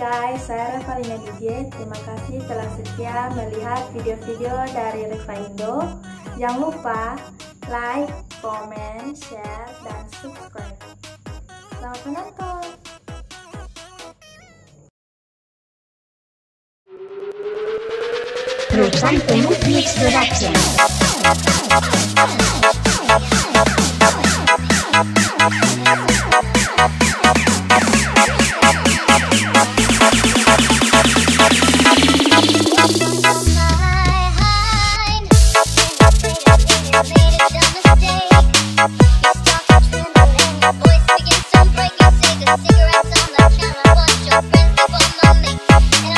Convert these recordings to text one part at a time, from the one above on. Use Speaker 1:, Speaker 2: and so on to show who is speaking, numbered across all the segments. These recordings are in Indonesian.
Speaker 1: guys, saya Revalina DJ. Terima kasih telah setia melihat video-video dari Reva Indo. Jangan lupa like, comment, share, dan subscribe. Selamat menonton!
Speaker 2: Perusahaan Temu Mix Production.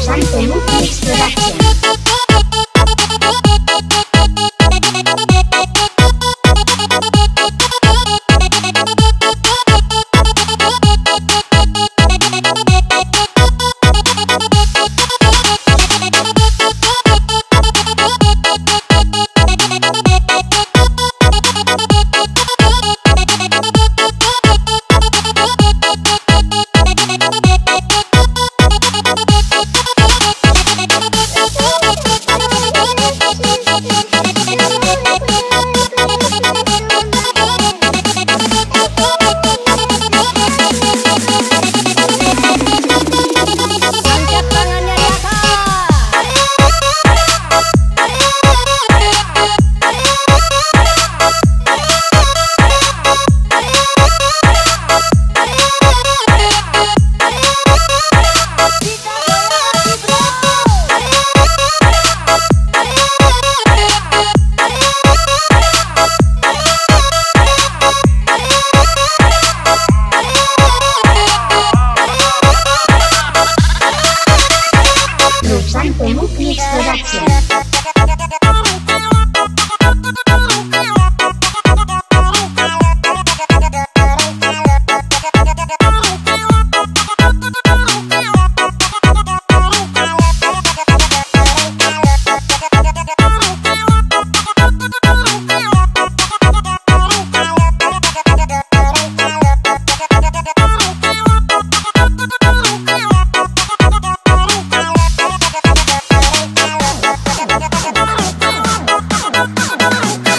Speaker 2: Something Production. Come on.